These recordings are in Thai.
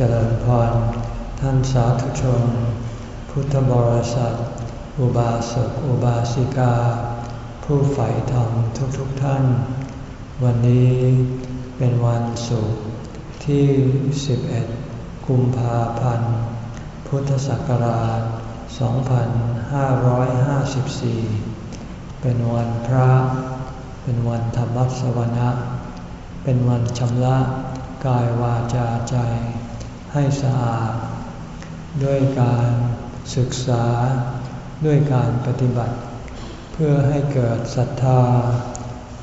เจริญพร ท่านสาธุชน พุทธบริษัท อุบาสกอุบาสิกา ผู้ใฝ่ธรรมทุกๆทท่าน วันนี้เป็นวันศุกร์ที่ 11 กุมภาพันธ์ พุทธศักราช 2554 เป็นวันพระ เป็นวันธรรมสวนะ เป็นวันชำระกายวาจาใจ ให้สะอาด ด้วยการศึกษาด้วยการปฏิบัติ เพื่อให้เกิดศรัทธา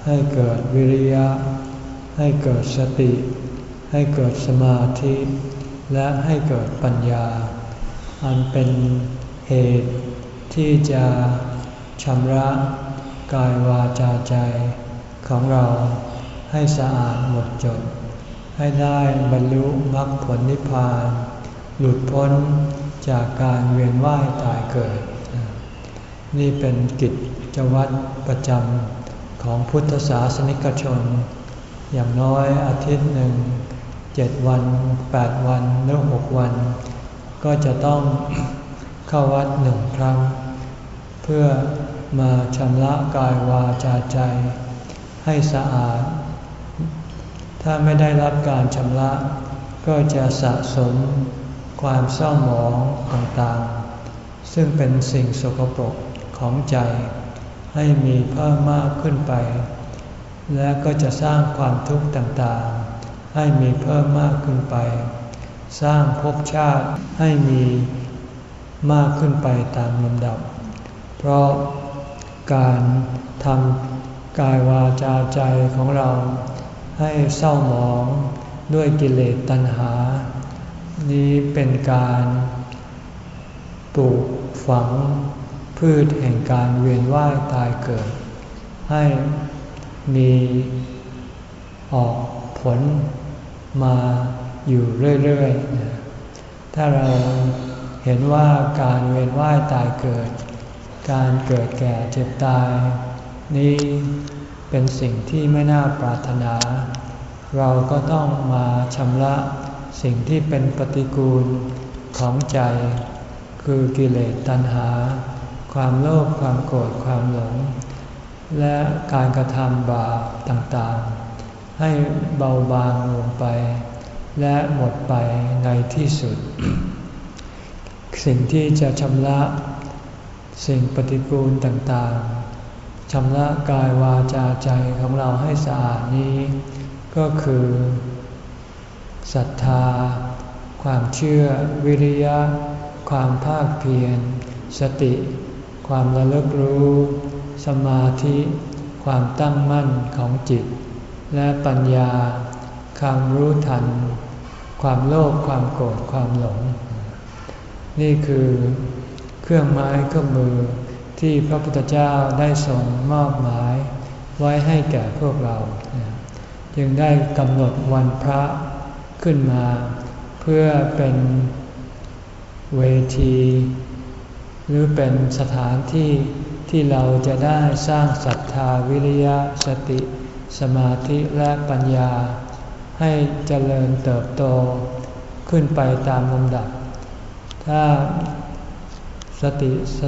ให้เกิดวิริยะ ให้เกิดสติ ให้เกิดสมาธิ และให้เกิดปัญญา อันเป็นเหตุที่จะชำระกายวาจาใจของเราให้สะอาดหมดจด ให้ได้บรรลุมรรคผลนิพพาน หลุดพ้นจากการเวียนว่ายตายเกิด นี่เป็นกิจวัตรประจำของพุทธศาสนิกชน อย่างน้อยอาทิตย์หนึ่งเจ็ดวันแปดวันหรือหกวัน ก็จะต้องเข้าวัดหนึ่งครั้ง เพื่อมาชำระกายวาจาใจ ให้สะอาด ถ้าไม่ได้รับการชำระ ก็จะสะสมความเศร้าหมองต่างๆ ซึ่งเป็นสิ่งสกปรกของใจ ให้มีเพิ่มมากขึ้นไป และก็จะสร้างความทุกข์ต่างๆ ให้มีเพิ่มมากขึ้นไป สร้างภพชาติให้มีมากขึ้นไปตามลำดับ เพราะการทำกายวาจาใจของเรา ให้เศร้าหมองด้วยกิเลสตัณหา นี้เป็นการปลูกฝังพืชแห่งการเวียนว่ายตายเกิด ให้มีออกผลมาอยู่เรื่อยๆ ถ้าเราเห็นว่าการเวียนว่ายตายเกิด การเกิดแก่เจ็บตาย นี้ เป็นสิ่งที่ไม่น่าปรารถนา เราก็ต้องมาชำระสิ่งที่เป็นปฏิกูลของใจ คือกิเลสตัณหา ความโลภความโกรธความหลง และการกระทำบาปต่างๆ ให้เบาบางลงไป และหมดไปในที่สุด สิ่งที่จะชำระสิ่งปฏิกูลต่างๆ ชำระกายวาจาใจของเราให้สะอาดนี้ ก็คือศรัทธา ความเชื่อ วิริยะ ความภาคเพียร สติ ความระลึกรู้ สมาธิ ความตั้งมั่นของจิต และปัญญา ความรู้ทัน ความโลภความโกรธความหลง นี่คือเครื่องไม้เครื่องมือ ที่พระพุทธเจ้าได้ทรงมอบหมายไว้ให้แก่พวกเรา จึงได้กำหนดวันพระขึ้นมา เพื่อเป็นเวที หรือเป็นสถานที่ที่เราจะได้สร้างศรัทธาวิริยะสติ สมาธิและปัญญา ให้เจริญเติบโตขึ้นไปตามลำดับ ถ้าสติส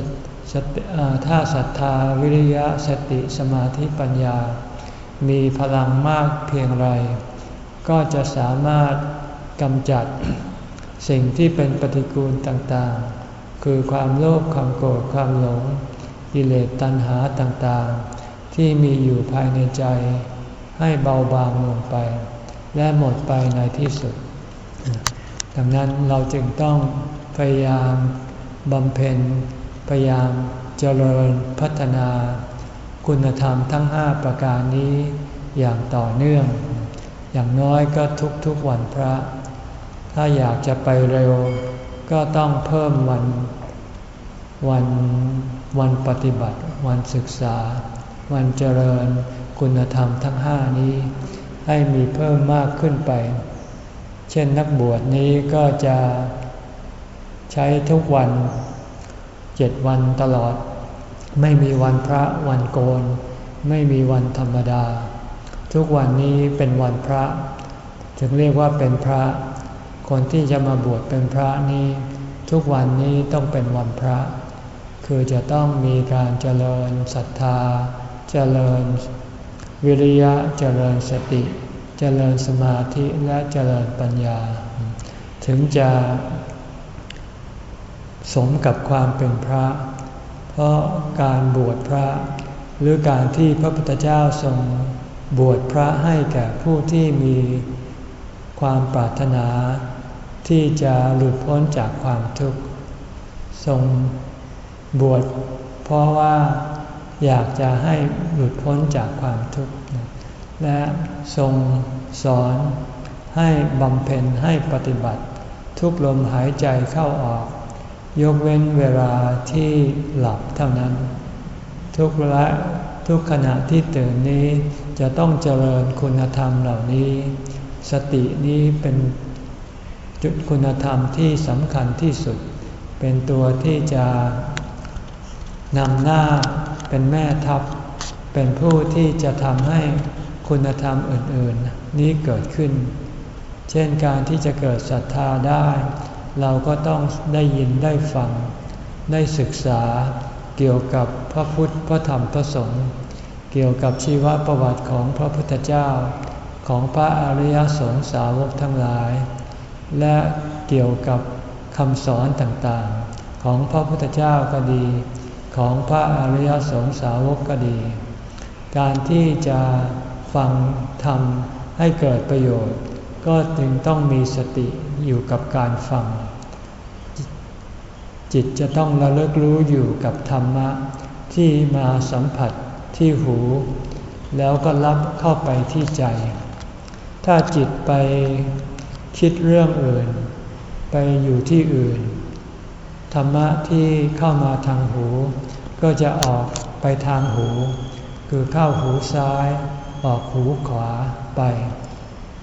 ถ้าศรัทธาวิริยะสติสมาธิปัญญา มีพลังมากเพียงไร ก็จะสามารถกำจัดสิ่งที่เป็นปฏิกูลต่างๆ คือความโลภความโกรธความหลงกิเลสตัณหาต่างๆ ที่มีอยู่ภายในใจ ให้เบาบางลงไป และหมดไปในที่สุด ดังนั้นเราจึงต้องพยายามบำเพ็ญ พยายามเจริญพัฒนา คุณธรรมทั้งห้าประการนี้อย่างต่อเนื่อง อย่างน้อยก็ทุกๆวันพระ ถ้าอยากจะไปเร็ว ก็ต้องเพิ่มวันวันวันปฏิบัติ วันศึกษา วันเจริญคุณธรรมทั้งห้านี้ ให้มีเพิ่มมากขึ้นไป เช่นนักบวชนี้ก็จะใช้ทุกวัน เจ็ดวันตลอด ไม่มีวันพระวันโกน ไม่มีวันธรรมดา ทุกวันนี้เป็นวันพระจึงเรียกว่าเป็นพระ คนที่จะมาบวชเป็นพระนี้ ทุกวันนี้ต้องเป็นวันพระ คือจะต้องมีการเจริญศรัทธา เจริญ วิริยะเจริญสติ เจริญสมาธิและเจริญปัญญา ถึงจะ สมกับความเป็นพระ เพราะการบวชพระ หรือการที่พระพุทธเจ้าทรงบวชพระให้แก่ผู้ที่มีความปรารถนา ที่จะหลุดพ้นจากความทุกข์ทรงบวชเพราะว่าอยากจะให้หลุดพ้นจากความทุกข์และทรงสอนให้บำเพ็ญให้ปฏิบัติ ทุกลมหายใจเข้าออก ยกเว้นเวลาที่หลับเท่านั้น ทุกลาทุกขณะที่ตื่นนี้จะต้องเจริญคุณธรรมเหล่านี้ สตินี้เป็นจุดคุณธรรมที่สำคัญที่สุด เป็นตัวที่จะนำหน้าเป็นแม่ทัพ เป็นผู้ที่จะทำให้คุณธรรมอื่น ๆ นี้เกิดขึ้น เช่นการที่จะเกิดศรัทธาได้ เราก็ต้องได้ยินได้ฟัง ได้ศึกษาเกี่ยวกับพระพุทธพระธรรมพระสงฆ์เกี่ยวกับชีวประวัติของพระพุทธเจ้า ของพระอริยสงสาวกทั้งหลาย และเกี่ยวกับคำสอนต่างๆ ของพระพุทธเจ้าก็ดี ของพระอริยสงสาวกก็ดี การที่จะฟังธรรมให้เกิดประโยชน์ ก็จึงต้องมีสติอยู่กับการฟัง จิตจะต้องระลึกรู้อยู่กับธรรมะ ที่มาสัมผัสที่หู แล้วก็รับเข้าไปที่ใจ ถ้าจิตไปคิดเรื่องอื่น ไปอยู่ที่อื่น ธรรมะที่เข้ามาทางหู ก็จะออกไปทางหู คือเข้าหูซ้าย ออกหูขวาไป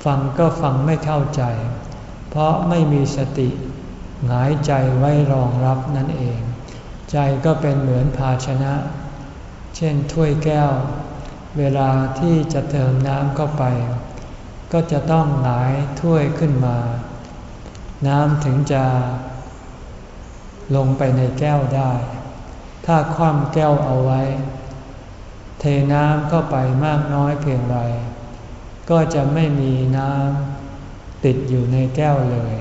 ฟังก็ฟังไม่เข้าใจ เพราะไม่มีสติ หงายใจไว้รองรับนั่นเอง ใจก็เป็นเหมือนภาชนะ เช่นถ้วยแก้ว เวลาที่จะเติมน้ำเข้าไป ก็จะต้องหงายถ้วยขึ้นมา น้ำถึงจะลงไปในแก้วได้ ถ้าคว่ำแก้วเอาไว้ เทน้ำเข้าไปมากน้อยเพียงไร ก็จะไม่มีน้ำติดอยู่ในแก้วเลย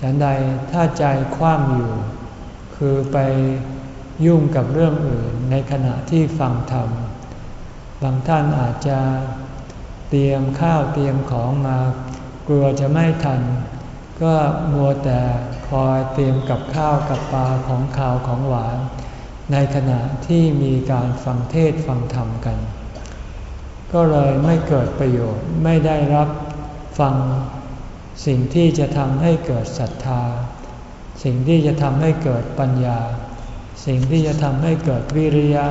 ฉันใดถ้าใจคว่ำอยู่ คือไปยุ่งกับเรื่องอื่นในขณะที่ฟังธรรม บางท่านอาจจะเตรียมข้าวเตรียมของมากลัวจะไม่ทัน ก็มัวแต่คอยเตรียมกับข้าวกับปลาของข้าวของหวาน ในขณะที่มีการฟังเทศฟังธรรมกัน ก็เลยไม่เกิดประโยชน์ไม่ได้รับฟัง สิ่งที่จะทำให้เกิดศรัทธา สิ่งที่จะทำให้เกิดปัญญา สิ่งที่จะทำให้เกิดวิริยะ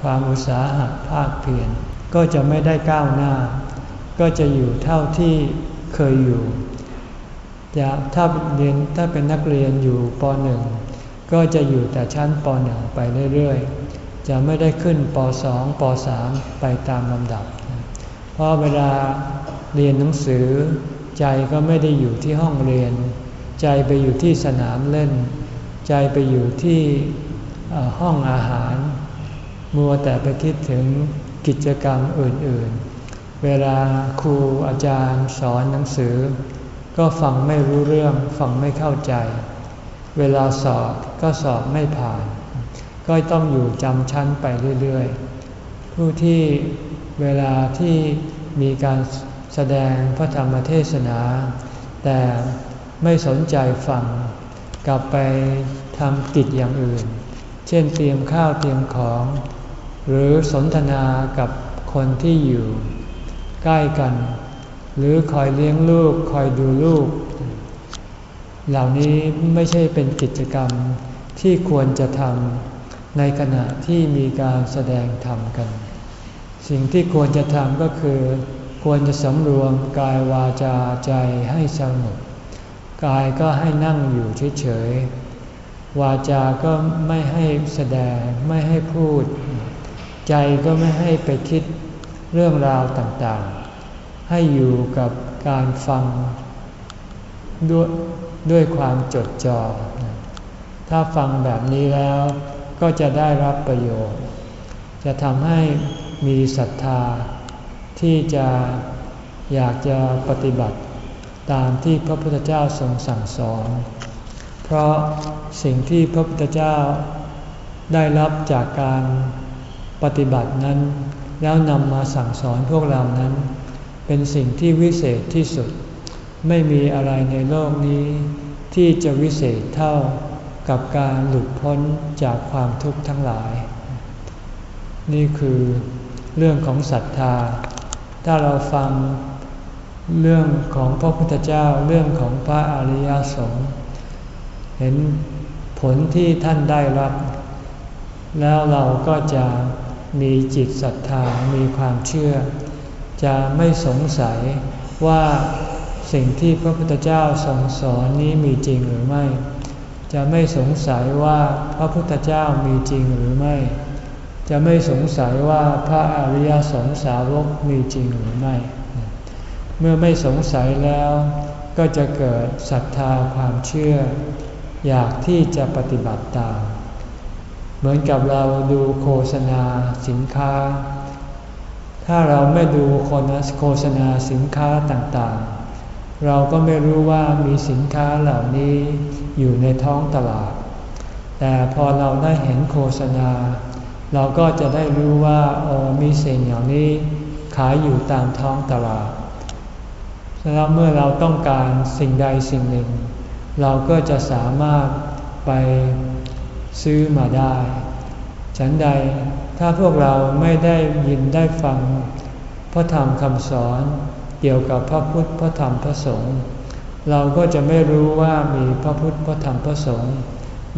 ความอุตสาหะภาคเพียรก็จะไม่ได้ก้าวหน้า ก็จะอยู่เท่าที่เคยอยู่จะถ้าเรียนถ้าเป็นนักเรียนอยู่ป .1 ก็จะอยู่แต่ชั้นป .1 ไปเรื่อยๆ จะไม่ได้ขึ้นป .2 ป .3 ไปตามลำดับ เพราะเวลาเรียนหนังสือ ใจก็ไม่ได้อยู่ที่ห้องเรียน ใจไปอยู่ที่สนามเล่น ใจไปอยู่ที่ห้องอาหาร มัวแต่ไปคิดถึงกิจกรรมอื่นๆ เวลาครูอาจารย์สอนหนังสือ ก็ฟังไม่รู้เรื่องฟังไม่เข้าใจ เวลาสอบก็สอบไม่ผ่าน ก็ต้องอยู่จำชั้นไปเรื่อยๆ ผู้ที่เวลาที่มีการ แสดงพระธรรมเทศนา แต่ไม่สนใจฟัง กลับไปทำกิจอย่างอื่น เช่นเตรียมข้าวเตรียมของ หรือสนทนากับคนที่อยู่ ใกล้กัน หรือคอยเลี้ยงลูกคอยดูลูก เหล่านี้ไม่ใช่เป็นกิจกรรมที่ควรจะทำในขณะที่มีการแสดงธรรมกัน สิ่งที่ควรจะทำก็คือ ควรจะสำรวมกายวาจาใจให้สงบกายก็ให้นั่งอยู่เฉยๆวาจาก็ไม่ให้แสดงไม่ให้พูด ใจก็ไม่ให้ไปคิดเรื่องราวต่างๆ ให้อยู่กับการฟังด้วยด้วยความจดจ่อถ้าฟังแบบนี้แล้วก็จะได้รับประโยชน์ จะทำให้มีศรัทธา ที่จะอยากจะปฏิบัติตามที่พระพุทธเจ้าทรงสั่งสอน เพราะสิ่งที่พระพุทธเจ้าได้รับจากการปฏิบัตินั้น แล้วนำมาสั่งสอนพวกเรานั้น เป็นสิ่งที่วิเศษที่สุด ไม่มีอะไรในโลกนี้ ที่จะวิเศษเท่ากับการหลุดพ้นจากความทุกข์ทั้งหลาย นี่คือเรื่องของศรัทธา ถ้าเราฟังเรื่องของพระพุทธเจ้าเรื่องของพระอริยสงฆ์เห็นผลที่ท่านได้รับ แล้วเราก็จะมีจิตศรัทธามีความเชื่อ จะไม่สงสัยว่าสิ่งที่พระพุทธเจ้าทรงสอนนี้มีจริงหรือไม่ จะไม่สงสัยว่าพระพุทธเจ้ามีจริงหรือไม่ จะไม่สงสัยว่าพระอริยสงสาวกมีจริงหรือไม่ เมื่อไม่สงสัยแล้วก็จะเกิดศรัทธาความเชื่อ อยากที่จะปฏิบัติตาม เหมือนกับเราดูโฆษณาสินค้า ถ้าเราไม่ดูโฆษณาสินค้าต่างๆ เราก็ไม่รู้ว่ามีสินค้าเหล่านี้อยู่ในท้องตลาด แต่พอเราได้เห็นโฆษณา เราก็จะได้รู้ว่าโอ้มีสิ่งอย่างนี้ขายอยู่ตามท้องตลาดแล้วเมื่อเราต้องการสิ่งใดสิ่งหนึ่ง เราก็จะสามารถไปซื้อมาได้ ฉันใดถ้าพวกเราไม่ได้ยินได้ฟัง พระธรรมคำสอนเกี่ยวกับพระพุทธพระธรรมพระสงฆ์เราก็จะไม่รู้ว่ามีพระพุทธพระธรรมพระสงฆ์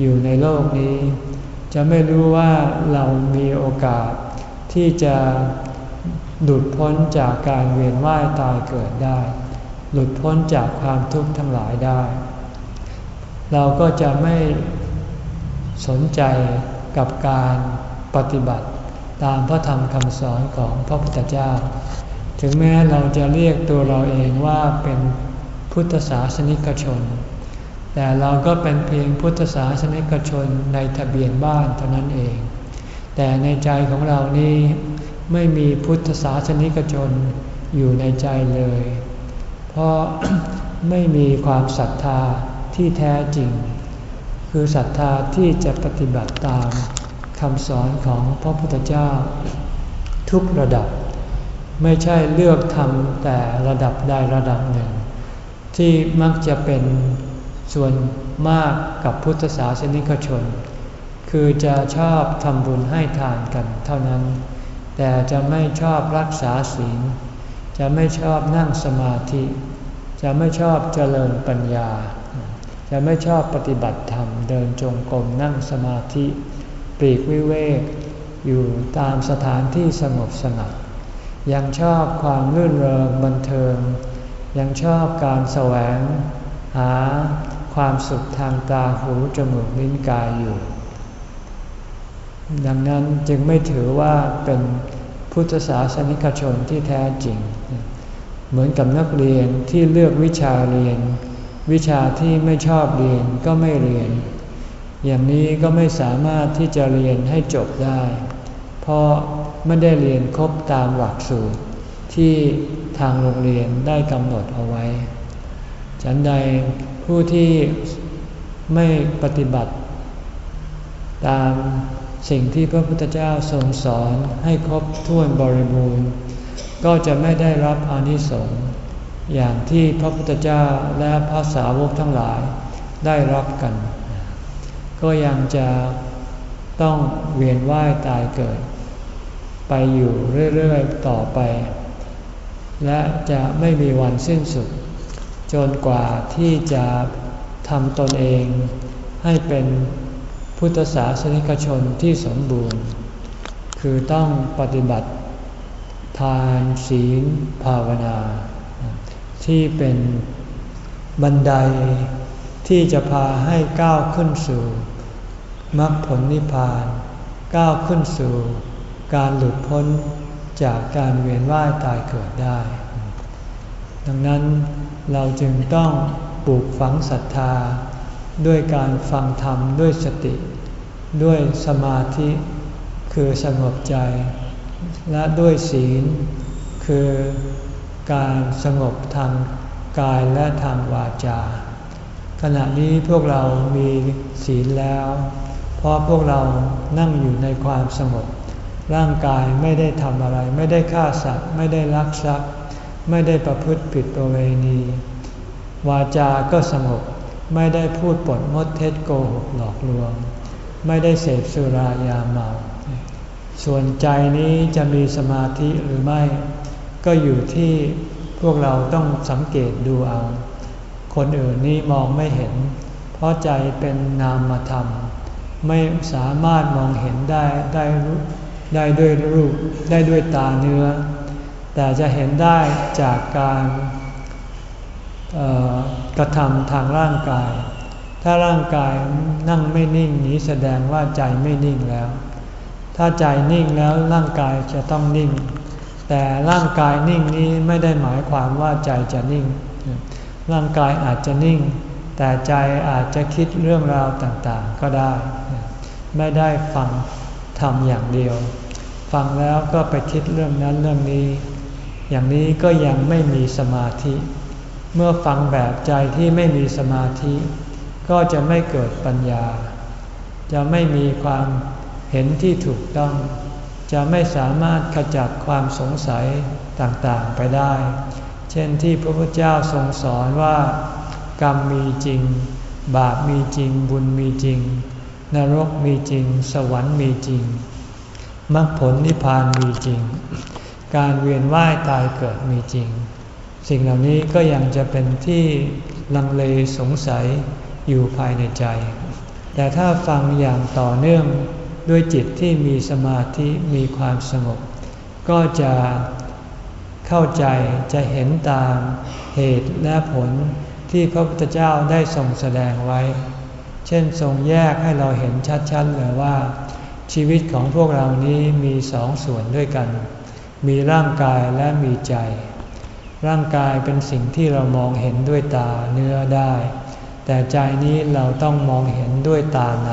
อยู่ในโลกนี้ จะไม่รู้ว่าเรามีโอกาสที่จะหลุดพ้นจากการเวียนว่ายตายเกิดได้ หลุดพ้นจากความทุกข์ทั้งหลายได้ เราก็จะไม่สนใจกับการปฏิบัติตามพระธรรมคำสอนของพระพุทธเจ้า ถึงแม้เราจะเรียกตัวเราเองว่าเป็นพุทธศาสนิกชน แต่เราก็เป็นเพียงพุทธศาสนิกชนในทะเบียนบ้านเท่านั้นเอง แต่ในใจของเรานี้ไม่มีพุทธศาสนิกชนอยู่ในใจเลย เพราะไม่มีความศรัทธาที่แท้จริง คือศรัทธาที่จะปฏิบัติตามคำสอนของพระพุทธเจ้า ทุกระดับ ไม่ใช่เลือกทำแต่ระดับใดระดับหนึ่ง ที่มักจะเป็น ส่วนมากกับพุทธศาสนิกชน คือจะชอบทำบุญให้ทานกันเท่านั้น แต่จะไม่ชอบรักษาศีล จะไม่ชอบนั่งสมาธิ จะไม่ชอบเจริญปัญญา จะไม่ชอบปฏิบัติธรรมเดินจงกรมนั่งสมาธิปรีกวิเวกอยู่ตามสถานที่สงบสงัด ยังชอบความรื่นเริงบันเทิง ยังชอบการแสวง หา ความสุขทางตาหูจมูกลิ้นกายอยู่ ดังนั้นจึงไม่ถือว่าเป็นพุทธศาสนิกชนที่แท้จริง เหมือนกับนักเรียนที่เลือกวิชาเรียน วิชาที่ไม่ชอบเรียนก็ไม่เรียน อย่างนี้ก็ไม่สามารถที่จะเรียนให้จบได้ เพราะไม่ได้เรียนครบตามหลักสูตรที่ทางโรงเรียนได้กำหนดเอาไว้ ฉันใด ผู้ที่ไม่ปฏิบัติ ตามสิ่งที่พระพุทธเจ้าทรงสอนให้ครบถ้วนบริบูรณ์ ก็จะไม่ได้รับอนิสงส์อย่างที่พระพุทธเจ้าและพระสาวกทั้งหลายได้รับกัน ก็ยังจะต้องเวียนว่ายตายเกิด ไปอยู่เรื่อย ๆ ต่อไป และจะไม่มีวันสิ้นสุด จนกว่าที่จะทำตนเองให้เป็นพุทธศาสนิกชนที่สมบูรณ์ คือต้องปฏิบัติทานศีลภาวนา ที่เป็นบันไดที่จะพาให้ก้าวขึ้นสู่มรรคผลนิพพาน ก้าวขึ้นสู่การหลุดพ้นจากการเวียนว่ายตายเกิดได้ ดังนั้น เราจึงต้องปลูกฝังศรัทธา ด้วยการฟังธรรมด้วยสติ ด้วยสมาธิคือสงบใจ และด้วยศีล คือการสงบทางกายและทางวาจา ขณะนี้พวกเรามีศีลแล้ว เพราะพวกเรานั่งอยู่ในความสงบร่างกายไม่ได้ทำอะไร ไม่ได้ฆ่าสัตว์ ไม่ได้ลักทรัพย์ ไม่ได้ประพฤติผิดประเวณี วาจาก็สงบไม่ได้พูดปดมดเท็จโกหกหลอกลวง ไม่ได้เสพสุรายาเมา ส่วนใจนี้จะมีสมาธิหรือไม่ ก็อยู่ที่พวกเราต้องสังเกตดูเอา คนอื่นนี้มองไม่เห็น เพราะใจเป็นนามธรรม ไม่สามารถมองเห็นได้ได้ได้ด้วยรูปได้ด้วยตาเนื้อ แต่จะเห็นได้จากการกระทำทางร่างกาย ถ้าร่างกายนั่งไม่นิ่งนี้แสดงว่าใจไม่นิ่งแล้ว ถ้าใจนิ่งแล้วร่างกายจะต้องนิ่ง แต่ร่างกายนิ่งนี้ไม่ได้หมายความว่าใจจะนิ่ง ร่างกายอาจจะนิ่ง แต่ใจอาจจะคิดเรื่องราวต่างๆ ก็ได้ ไม่ได้ฟังทำอย่างเดียว ฟังแล้วก็ไปคิดเรื่องนั้นเรื่องนี้ อย่างนี้ก็ยังไม่มีสมาธิ เมื่อฟังแบบใจที่ไม่มีสมาธิ ก็จะไม่เกิดปัญญา จะไม่มีความเห็นที่ถูกต้อง จะไม่สามารถขจัดความสงสัยต่างๆไปได้ เช่นที่พระพุทธเจ้าทรงสอนว่า กรรมมีจริง บาปมีจริง บุญมีจริง นรกมีจริง สวรรค์มีจริงมรรคผลนิพพานมีจริง การเวียนว่ายตายเกิดมีจริง สิ่งเหล่านี้ก็ยังจะเป็นที่ลังเลสงสัยอยู่ภายในใจ แต่ถ้าฟังอย่างต่อเนื่องด้วยจิตที่มีสมาธิมีความสงบก็จะเข้าใจจะเห็นตามเหตุและผลที่พระพุทธเจ้าได้ทรงแสดงไว้ เช่นทรงแยกให้เราเห็นชัดๆเลยว่า ชีวิตของพวกเรานี้มีสองส่วนด้วยกัน มีร่างกายและมีใจ ร่างกายเป็นสิ่งที่เรามองเห็นด้วยตาเนื้อได้ แต่ใจนี้เราต้องมองเห็นด้วยตาใน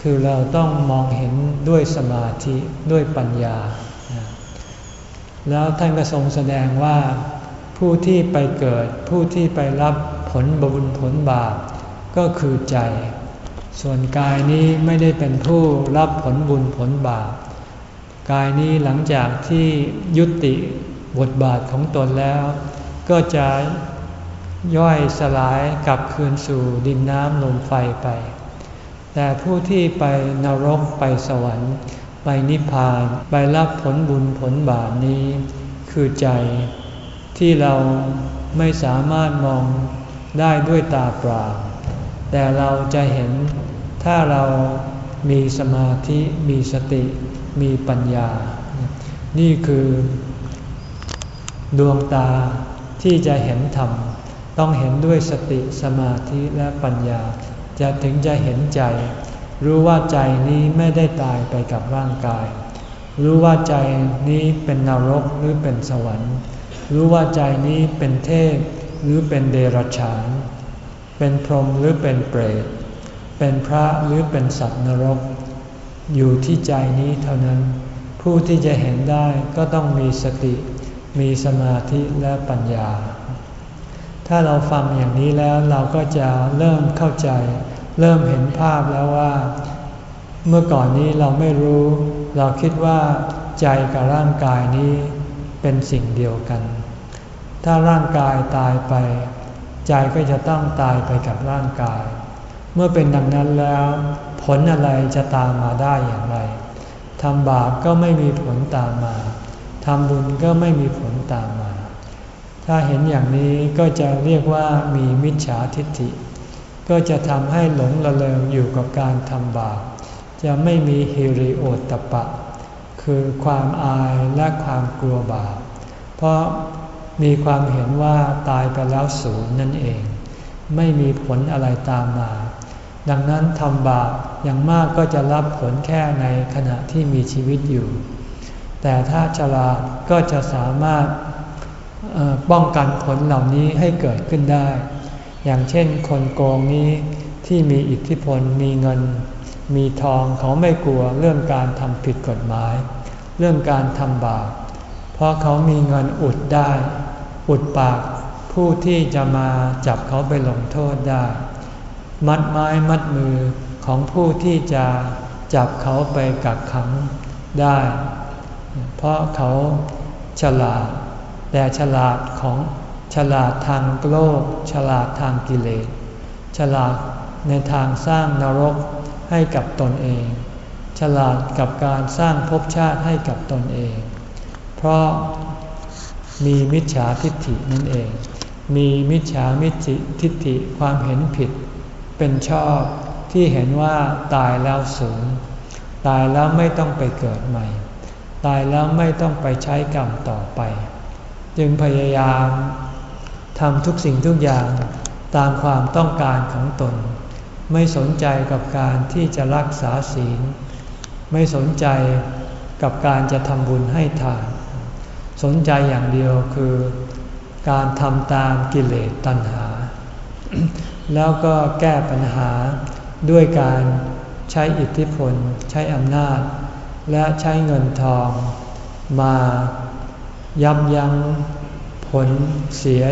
คือเราต้องมองเห็นด้วยสมาธิด้วยปัญญา แล้วท่านก็ทรงแสดงว่าผู้ที่ไปเกิดผู้ที่ไปรับผลบุญผลบาปก็คือใจ ส่วนกายนี้ไม่ได้เป็นผู้รับผลบุญผลบาป กายนี้หลังจากที่ยุติบทบาทของตนแล้ว ก็จะย่อยสลายกลับคืนสู่ดินน้ำลมไฟไป แต่ผู้ที่ไปนรกไปสวรรค์ ไปนิพพานไปรับผลบุญผลบาปนี้ คือใจที่เราไม่สามารถมองได้ด้วยตาเปล่า แต่เราจะเห็นถ้าเรามีสมาธิมีสติ มีปัญญา นี่คือดวงตาที่จะเห็นธรรม ต้องเห็นด้วยสติสมาธิและปัญญา จะถึงจะเห็นใจ รู้ว่าใจนี้ไม่ได้ตายไปกับร่างกาย รู้ว่าใจนี้เป็นนรกหรือเป็นสวรรค์ รู้ว่าใจนี้เป็นเทพหรือเป็นเดรัจฉาน เป็นพรหมหรือเป็นเปรต เป็นพระหรือเป็นสัตว์นรก อยู่ที่ใจนี้เท่านั้น ผู้ที่จะเห็นได้ก็ต้องมีสติ มีสมาธิและปัญญา ถ้าเราฟังอย่างนี้แล้วเราก็จะเริ่มเข้าใจ เริ่มเห็นภาพแล้วว่า เมื่อก่อนนี้เราไม่รู้ เราคิดว่าใจกับร่างกายนี้เป็นสิ่งเดียวกัน ถ้าร่างกายตายไป ใจก็จะต้องตายไปกับร่างกาย เมื่อเป็นดังนั้นแล้ว ผลอะไรจะตามมาได้อย่างไรทำบาปก็ไม่มีผลตามมาทำบุญก็ไม่มีผลตามมา ถ้าเห็นอย่างนี้ก็จะเรียกว่ามีมิจฉาทิฏฐิ ก็จะทำให้หลงระเริงอยู่กับการทำบาป จะไม่มีฮิริโอตปะ คือความอายและความกลัวบาป เพราะมีความเห็นว่าตายไปแล้วศูนย์นั่นเอง ไม่มีผลอะไรตามมา ดังนั้นทำบาปอย่างมากก็จะรับผลแค่ในขณะที่มีชีวิตอยู่ แต่ถ้าฉลาดก็จะสามารถป้องกันผลเหล่านี้ให้เกิดขึ้นได้ อย่างเช่นคนโกงนี้ที่มีอิทธิพลมีเงิน มีทองเขาไม่กลัวเรื่องการทำผิดกฎหมาย เรื่องการทำบาปเพราะเขามีเงินอุดได้ อุดปากผู้ที่จะมาจับเขาไปลงโทษได้ มัดไม้มัดมือของผู้ที่จะจับเขาไปกักขังได้ เพราะเขาฉลาด แต่ฉลาดของฉลาดทางโลก ฉลาดทางกิเลส ฉลาดในทางสร้างนรกให้กับตนเอง ฉลาดกับการสร้างภพชาติให้กับตนเอง เพราะมีมิจฉาทิฏฐินั่นเอง มีมิจฉามิจิทิฏฐิความเห็นผิด เป็นชอบที่เห็นว่าตายแล้วสูญตายแล้วไม่ต้องไปเกิดใหม่ ตายแล้วไม่ต้องไปใช้กรรมต่อไป จึงพยายามทำทุกสิ่งทุกอย่างตามความต้องการของตน ไม่สนใจกับการที่จะรักษาศีล ไม่สนใจกับการจะทำบุญให้ทาน สนใจอย่างเดียวคือ การทำตามกิเลสตัณหา แล้วก็แก้ปัญหาด้วยการใช้อิทธิพล ใช้อำนาจ และใช้เงินทองมายับยั้งผลเสีย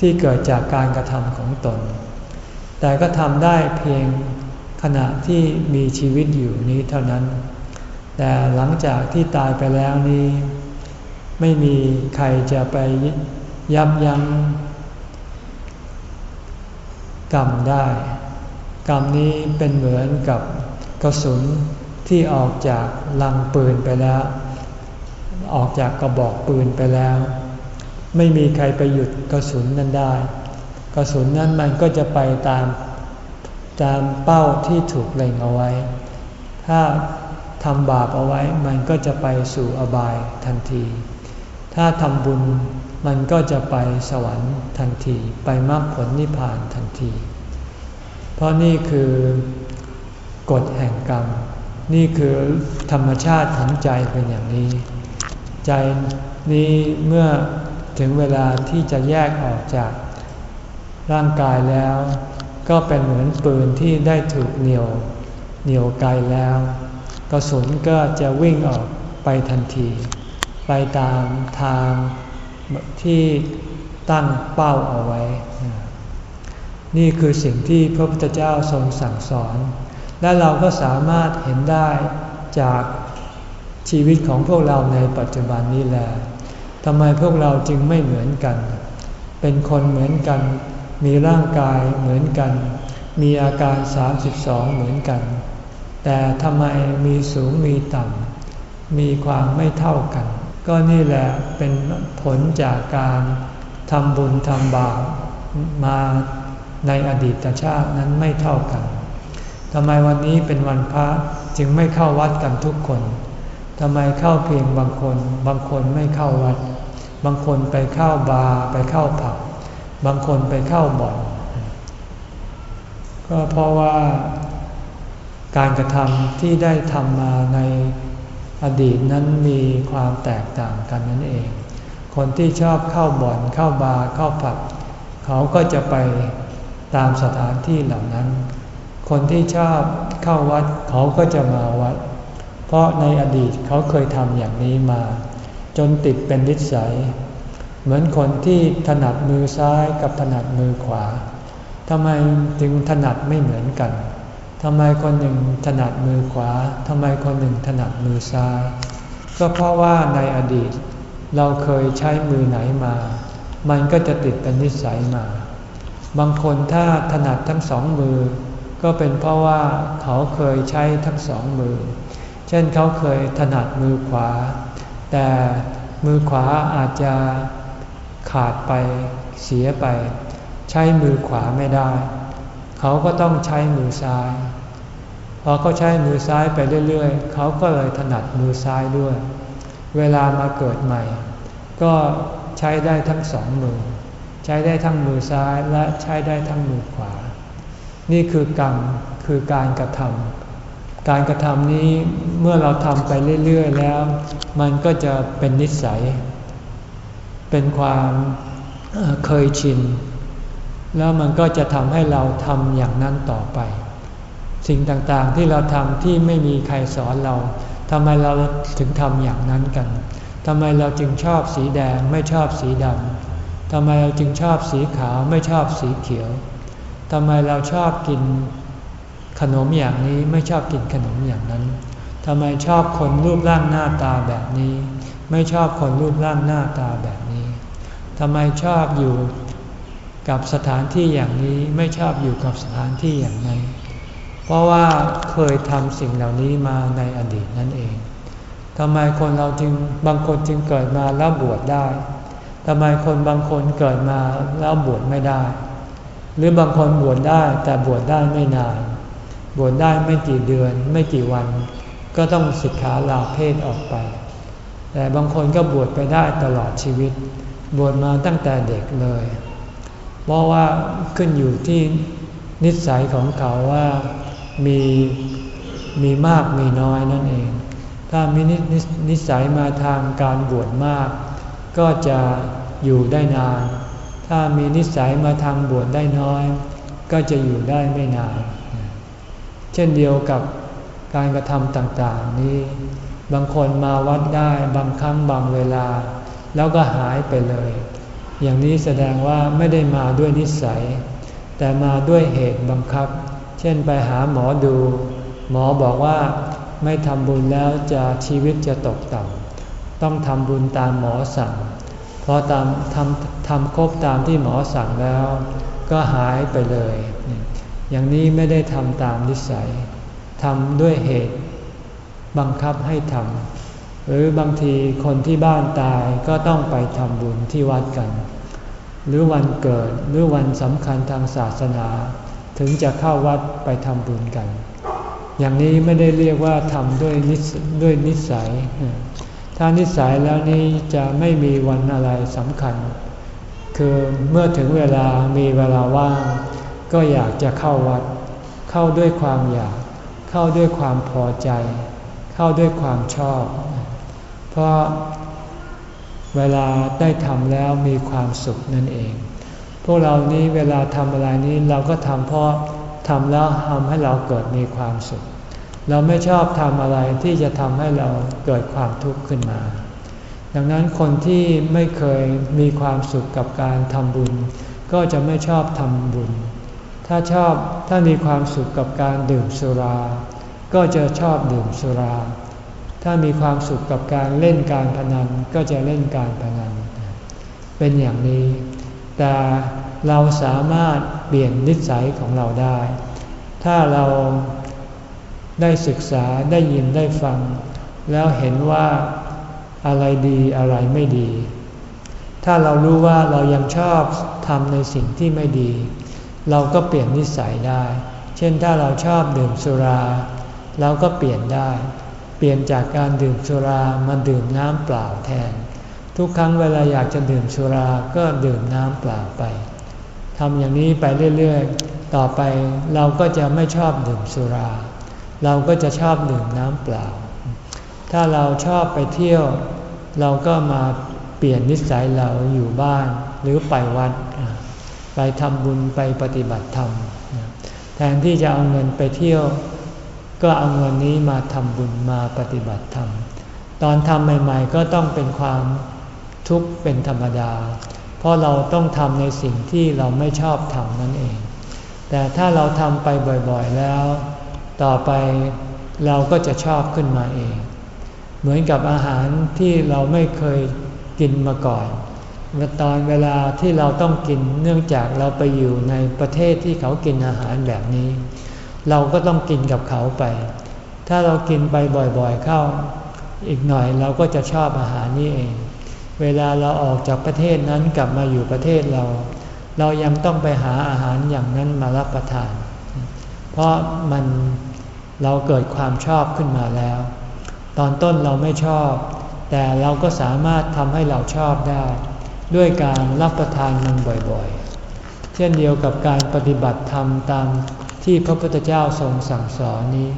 ที่เกิดจากการกระทำของตน แต่ก็ทำได้เพียงขณะที่มีชีวิตอยู่นี้เท่านั้น แต่หลังจากที่ตายไปแล้วนี้ ไม่มีใครจะไปยับยั้ง กรรมได้ กรรมนี้เป็นเหมือนกับกระสุนที่ออกจากลังปืนไปแล้ว ออกจากกระบอกปืนไปแล้ว ไม่มีใครไปหยุดกระสุนนั้นได้ กระสุนนั้นมันก็จะไปตามตามเป้าที่ถูกเล็งเอาไว้ ถ้าทำบาปเอาไว้มันก็จะไปสู่อบายทันที ถ้าทำบุญ มันก็จะไปสวรรค์ทันที ไปมรรคผลนิพพานทันที เพราะนี่คือกฎแห่งกรรม นี่คือธรรมชาติของใจเป็นอย่างนี้ ใจนี้เมื่อถึงเวลาที่จะแยกออกจากร่างกายแล้ว ก็เป็นเหมือนปืนที่ได้ถูกเหนี่ยวเหนี่ยวไกลแล้ว กระสุนก็จะวิ่งออกไปทันที ไปตามทาง ที่ตั้งเป้าเอาไว้ นี่คือสิ่งที่พระพุทธเจ้าทรงสั่งสอน และเราก็สามารถเห็นได้จากชีวิตของพวกเราในปัจจุบันนี้แหละทำไมพวกเราจึงไม่เหมือนกัน เป็นคนเหมือนกัน มีร่างกายเหมือนกัน มีอาการ 32 เหมือนกัน แต่ทำไมมีสูงมีต่ำ มีความไม่เท่ากัน ก็นี่แหละเป็นผลจากการทำบุญทำบาปมาในอดีตชาตินั้นไม่เท่ากันทำไมวันนี้เป็นวันพระจึงไม่เข้าวัดกันทุกคนทำไมเข้าเพียงบางคน บางคนไม่เข้าวัด บางคนไปเข้าบาร์ไปเข้าผับบางคนไปเข้าบ่อนก็เพราะว่าการกระทำที่ได้ทำมาใน อดีตนั้นมีความแตกต่างกันนั่นเอง คนที่ชอบเข้าบ่อนเข้าบาร์เข้าผับเขาก็จะไปตามสถานที่เหล่านั้น คนที่ชอบเข้าวัดเขาก็จะมาวัด เพราะในอดีตเขาเคยทำอย่างนี้มา จนติดเป็นนิสัย เหมือนคนที่ถนัดมือซ้ายกับถนัดมือขวาทำไมจึงถนัดไม่เหมือนกัน ทำไมคนหนึ่งถนัดมือขวาทำไมคนหนึ่งถนัดมือซ้าย ก็เพราะว่าในอดีต เราเคยใช้มือไหนมา มันก็จะติดเป็นนิสัยมา บางคนถ้าถนัดทั้งสองมือ ก็เป็นเพราะว่าเขาเคยใช้ทั้งสองมือ เช่นเขาเคยถนัดมือขวา แต่มือขวาอาจจะขาดไปเสียไป ใช้มือขวาไม่ได้ เขาก็ต้องใช้มือซ้าย อเขาใช้มือซ้ายไปเรื่อยๆ เขาก็เลยถนัดมือซ้ายด้วย เวลามาเกิดใหม่ ก็ใช้ได้ทั้งสองมือ ใช้ได้ทั้งมือซ้ายและใช้ได้ทั้งมือขวา นี่คือกรรมคือการกระทำการกระทำนี้เมื่อเราทำไปเรื่อยๆแล้ว มันก็จะเป็นนิสัย เป็นความเคยชิน แล้วมันก็จะทำให้เราทำอย่างนั้นต่อไป สิ่งต่างๆที่เราทำที่ไม่มีใครสอนเราทำไมเราถึงทำอย่างนั้นกันทำไมเราจึงชอบสีแดงไม่ชอบสีดำทำไมเราจึงชอบสีขาวไม่ชอบสีเขียวทำไมเราชอบกินขนมอย่างนี้ไม่ชอบกินขนมอย่างนั้นทำไมชอบคนรูปร่างหน้าตาแบบนี้ ไม่ชอบคนรูปร่างหน้าตาแบบนี้ทำไมชอบอยู่กับสถานที่อย่างนี้ไม่ชอบอยู่กับสถานที่อย่างนั้น เพราะว่าเคยทำสิ่งเหล่านี้มาในอดีตนั่นเองทำไมคนเราจึงบางคนจึงเกิดมาแล้วบวชได้ทำไมคนบางคนเกิดมาแล้วบวชไม่ได้ หรือบางคนบวชได้แต่บวชได้ไม่นาน บวชได้ไม่กี่เดือน ไม่กี่วัน ก็ต้องสิกขาลาเพศออกไป แต่บางคนก็บวชไปได้ตลอดชีวิต บวชมาตั้งแต่เด็กเลย เพราะว่าขึ้นอยู่ที่นิสัยของเขาว่า มีมีมากมีน้อยนั่นเอง ถ้ามีนิสัยมาทางการบวชมาก ก็จะอยู่ได้นาน ถ้ามีนิสัยมาทางบวชได้น้อย ก็จะอยู่ได้ไม่นาน เช่นเดียวกับการกระทำต่างๆนี้ บางคนมาวัดได้บางครั้งบางเวลา แล้วก็หายไปเลย อย่างนี้แสดงว่าไม่ได้มาด้วยนิสัย แต่มาด้วยเหตุบังคับ ช่นไปหาหมอดู หมอบอกว่าไม่ทำบุญแล้วจะชีวิตจะตกต่ำต้องทำบุญตามหมอสั่งพอตามทำทำครบตามที่หมอสั่งแล้ว ก็หายไปเลย อย่างนี้ไม่ได้ทำตามนิสัยทำด้วยเหตุ บังคับให้ทำหรือบางทีคนที่บ้านตายก็ต้องไปทำบุญที่วัดกัน หรือวันเกิดหรือวันสำคัญทางศาสนา ถึงจะเข้าวัดไปทำบุญกัน อย่างนี้ไม่ได้เรียกว่าทำด้วยนิสด้วยนิสัย ถ้านิสัยแล้วนี้จะไม่มีวันอะไรสำคัญ คือเมื่อถึงเวลามีเวลาว่าง ก็อยากจะเข้าวัด เข้าด้วยความอยาก เข้าด้วยความพอใจ เข้าด้วยความชอบ เพราะเวลาได้ทำแล้วมีความสุขนั่นเอง พวกเรานี้เวลาทำอะไรนี้เราก็ทำเพราะทำแล้วทำให้เราเกิดมีความสุข เราไม่ชอบทำอะไรที่จะทำให้เราเกิดความทุกข์ขึ้นมา ดังนั้นคนที่ไม่เคยมีความสุขกับการทำบุญ ก็จะไม่ชอบทำบุญ ถ้าชอบถ้ามีความสุขกับการดื่มสุรา ก็จะชอบดื่มสุรา ถ้ามีความสุขกับการเล่นการพนันก็จะเล่นการพนัน เป็นอย่างนี้ แต่เราสามารถเปลี่ยนนิสัยของเราได้ ถ้าเราได้ศึกษาได้ยินได้ฟัง แล้วเห็นว่าอะไรดีอะไรไม่ดี ถ้าเรารู้ว่าเรายังชอบทำในสิ่งที่ไม่ดี เราก็เปลี่ยนนิสัยได้ เช่นถ้าเราชอบดื่มสุรา เราก็เปลี่ยนได้ เปลี่ยนจากการดื่มสุรามาดื่มน้ำเปล่าแทน ทุกครั้งเวลาอยากจะดื่มสุราก็ดื่มน้ำเปล่าไปทำอย่างนี้ไปเรื่อยๆ ต่อไปเราก็จะไม่ชอบดื่มสุรา เราก็จะชอบดื่มน้ำเปล่า ถ้าเราชอบไปเที่ยว เราก็มาเปลี่ยนนิสัยเราอยู่บ้านหรือไปวัด ไปทำบุญไปปฏิบัติธรรม แทนที่จะเอาเงินไปเที่ยว ก็เอาเงินนี้มาทำบุญมาปฏิบัติธรรม ตอนทำใหม่ ๆ ก็ต้องเป็นความ ทุกข์เป็นธรรมดา เพราะเราต้องทำในสิ่งที่เราไม่ชอบทำนั่นเอง แต่ถ้าเราทำไปบ่อยๆแล้ว ต่อไปเราก็จะชอบขึ้นมาเอง เหมือนกับอาหารที่เราไม่เคยกินมาก่อนตอนเวลาที่เราต้องกินเนื่องจากเราไปอยู่ในประเทศที่เขากินอาหารแบบนี้ เราก็ต้องกินกับเขาไป ถ้าเรากินไปบ่อยๆเข้า อีกหน่อยเราก็จะชอบอาหารนี้เอง เวลาเราออกจากประเทศนั้นกลับมาอยู่ประเทศเรา เรายังต้องไปหาอาหารอย่างนั้นมารับประทาน เพราะมันเราเกิดความชอบขึ้นมาแล้ว ตอนต้นเราไม่ชอบ แต่เราก็สามารถทำให้เราชอบได้ ด้วยการรับประทานมันบ่อยๆ เช่นเดียวกับการปฏิบัติธรรมตามที่พระพุทธเจ้าทรงสั่งสอนนี้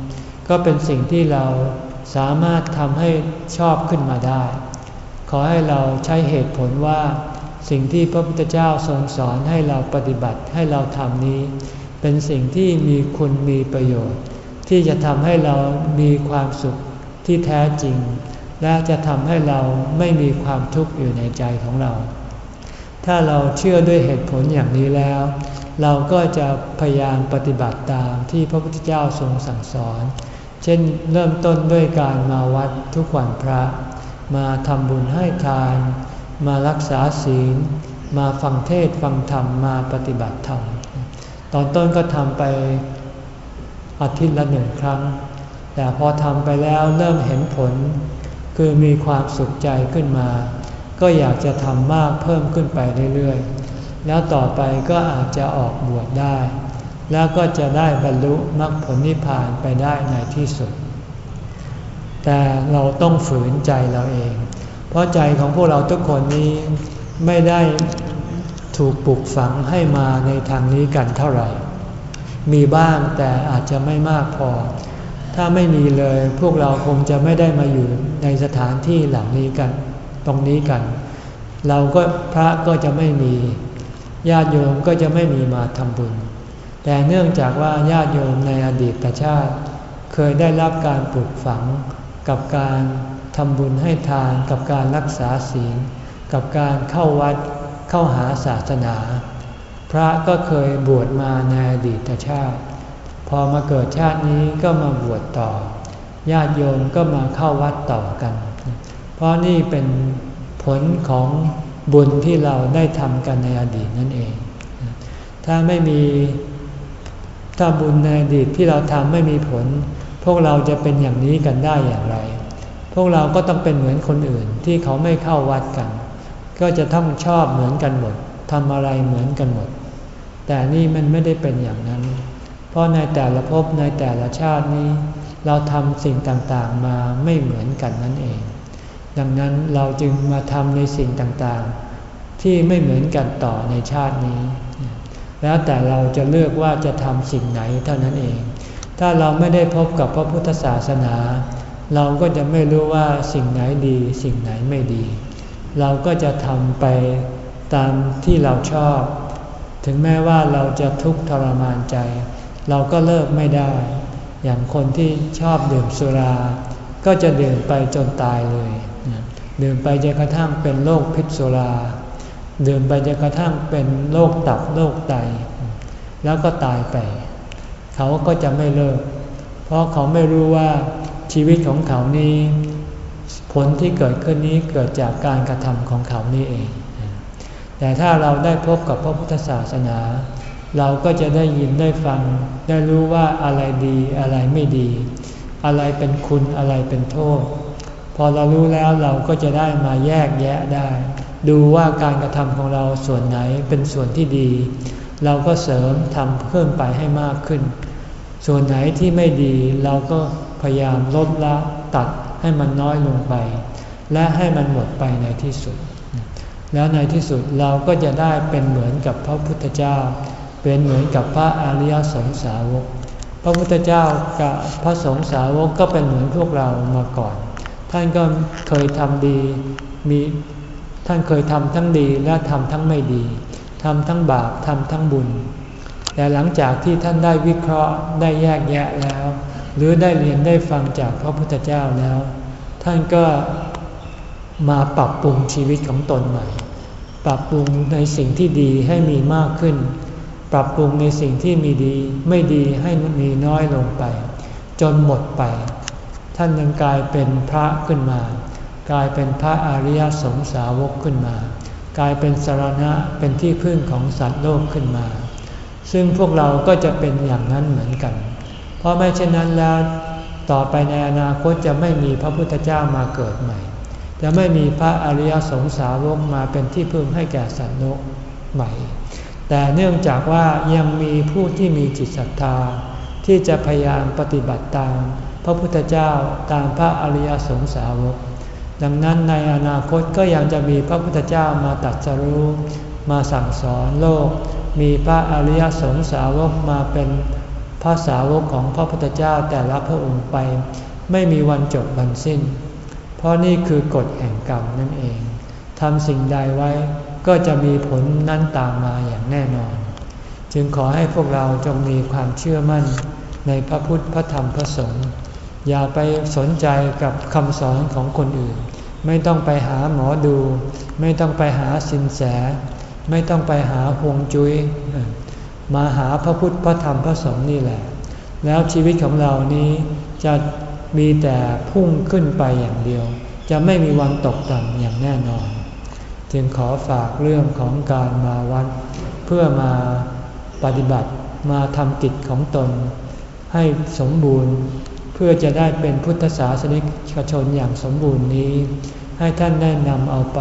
ก็เป็นสิ่งที่เราสามารถทำให้ชอบขึ้นมาได้ ขอให้เราใช้เหตุผลว่าสิ่งที่พระพุทธเจ้าทรงสอนให้เราปฏิบัติให้เราทำนี้ เป็นสิ่งที่มีคุณมีประโยชน์ ที่จะทำให้เรามีความสุขที่แท้จริง และจะทำให้เราไม่มีความทุกข์อยู่ในใจของเรา ถ้าเราเชื่อด้วยเหตุผลอย่างนี้แล้ว เราก็จะพยายามปฏิบัติตามที่พระพุทธเจ้าทรงสั่งสอน เช่นเริ่มต้นด้วยการมาวัดทุกวันพระ มาทำบุญให้ทาน มารักษาศีล มาฟังเทศฟังธรรมมาปฏิบัติธรรม ตอนต้นก็ทำไปอาทิตย์ละหนึ่งครั้ง แต่พอทำไปแล้วเริ่มเห็นผล คือมีความสุขใจขึ้นมา ก็อยากจะทำมากเพิ่มขึ้นไปเรื่อยๆ แล้วต่อไปก็อาจจะออกบวชได้ แล้วก็จะได้บรรลุมรรคผลนิพพานไปได้ในที่สุด แต่เราต้องฝืนใจเราเอง เพราะใจของพวกเราทุกคนนี้ไม่ได้ถูกปลุกฝังให้มาในทางนี้กันเท่าไหร่ มีบ้างแต่อาจจะไม่มากพอ ถ้าไม่มีเลยพวกเราคงจะไม่ได้มาอยู่ในสถานที่เหล่านี้กัน ตรงนี้กัน เราก็พระก็จะไม่มี ญาติโยมก็จะไม่มีมาทำบุญ แต่เนื่องจากว่าญาติโยมในอดีตชาติ เคยได้รับการปลูกฝัง กับการทำบุญให้ทานกับการรักษาศีล กับการเข้าวัดเข้าหาศาสนา พระก็เคยบวชมาในอดีตชาติ พอมาเกิดชาตินี้ก็มาบวชต่อ ญาติโยมก็มาเข้าวัดต่อกัน เพราะนี่เป็นผลของบุญที่เราได้ทำกันในอดีตนั่นเอง ถ้าไม่มีถ้าบุญในอดีตที่เราทำไม่มีผล วกเราจะเป็นอย่างนี้กันได้อย่างไร พวกเราก็ต้องเป็นเหมือนคนอื่นที่เขาไม่เข้าวัดกัน ก็จะต้องชอบเหมือนกันหมดทำอะไรเหมือนกันหมด แต่นี่มันไม่ได้เป็นอย่างนั้น เพราะในแต่ละภพในแต่ละชาตินี้ เราทำสิ่งต่างๆมาไม่เหมือนกันนั่นเอง ดังนั้นเราจึงมาทำในสิ่งต่างๆ ที่ไม่เหมือนกันต่อในชาตินี้ แล้วแต่เราจะเลือกว่าจะทำสิ่งไหนเท่านั้นเอง ถ้าเราไม่ได้พบกับพระพุทธศาสนา เราก็จะไม่รู้ว่าสิ่งไหนดี สิ่งไหนไม่ดี เราก็จะทำไปตามที่เราชอบ ถึงแม้ว่าเราจะทุกข์ทรมานใจ เราก็เลิกไม่ได้ อย่างคนที่ชอบดื่มสุรา ก็จะดื่มไปจนตายเลย ดื่มไปจนกระทั่งเป็นโรคพิษสุรา ดื่มไปจนกระทั่งเป็นโรคตับโรคไต แล้วก็ตายไป เขาก็จะไม่เลิก เพราะเขาไม่รู้ว่าชีวิตของเขานี้ ผลที่เกิดขึ้นนี้เกิดจากการกระทำของเขานี่เอง แต่ถ้าเราได้พบกับพระพุทธศาสนา เราก็จะได้ยินได้ฟัง ได้รู้ว่าอะไรดีอะไรไม่ดี อะไรเป็นคุณอะไรเป็นโทษ พอเรารู้แล้วเราก็จะได้มาแยกแยะได้ ดูว่าการกระทำของเราส่วนไหนเป็นส่วนที่ดี เราก็เสริมทำเพิ่มไปให้มากขึ้น ส่วนไหนที่ไม่ดีเราก็พยายามลดละตัดให้มันน้อยลงไป และให้มันหมดไปในที่สุด แล้วในที่สุดเราก็จะได้เป็นเหมือนกับพระพุทธเจ้า เป็นเหมือนกับพระอริยสงสาวก พระพุทธเจ้ากับพระสงสาวกก็เป็นเหมือนพวกเรามาก่อน ท่านก็เคยทำดีมีท่านเคยทำทั้งดีและทำทั้งไม่ดีทำทั้งบาปทำทั้งบุญ แต่หลังจากที่ท่านได้วิเคราะห์ได้แยกแยะแล้ว หรือได้เรียนได้ฟังจากพระพุทธเจ้าแล้ว ท่านก็มาปรับปรุงชีวิตของตนใหม่ ปรับปรุงในสิ่งที่ดีให้มีมากขึ้น ปรับปรุงในสิ่งที่มีดี ไม่ดีให้มีน้อยลงไป จนหมดไป ท่านยังกลายเป็นพระขึ้นมา กลายเป็นพระอริยสงสาวกขึ้นมา กลายเป็นสารณะเป็นที่พึ่งของสัตว์โลกขึ้นมา ซึ่งพวกเราก็จะเป็นอย่างนั้นเหมือนกัน เพราะไม่เช่นนั้นแล้ว ต่อไปในอนาคตจะไม่มีพระพุทธเจ้ามาเกิดใหม่ จะไม่มีพระอริยสงสาวกมาเป็นที่พึ่งให้แก่สัตว์โลกใหม่ แต่เนื่องจากว่ายังมีผู้ที่มีจิตศรัทธา ที่จะพยายามปฏิบัติตาม พระพุทธเจ้าตามพระอริยสงสาวก ดังนั้นในอนาคตก็ยังจะมีพระพุทธเจ้ามาตัดสรู้มาสั่งสอนโลก มีพระอริยสงสาวกมาเป็นพระสาวกของพระพุทธเจ้าแต่ละพระองค์ไป ไม่มีวันจบบันสิ้น เพราะนี่คือกฎแห่งกรรมนั่นเองทำสิ่งใดไว้ก็จะมีผลนั้นตามมาอย่างแน่นอน จึงขอให้พวกเราจงมีความเชื่อมั่นในพระพุทธพระธรรมพระสงฆ์อย่าไปสนใจกับคำสอนของคนอื่น ไม่ต้องไปหาหมอดู ไม่ต้องไปหาสินแส ไม่ต้องไปหาหวงจุย้ยมาหาพระพุทธพระธรรมพระสงฆ์นี่แหละ แล้วชีวิตของเรานี้จะมีแต่พุ่งขึ้นไปอย่างเดียว จะไม่มีวันตกต่ำอย่างแน่นอน จึงขอฝากเรื่องของการมาวัด เพื่อมาปฏิบัติมาทำกิจของตน ให้สมบูรณ์เพื่อจะได้เป็นพุทธศาสนิกชนอย่างสมบูรณ์นี้ ให้ท่านได้นำเอาไป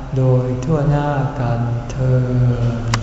โดยทั่วหน้ากันเธอ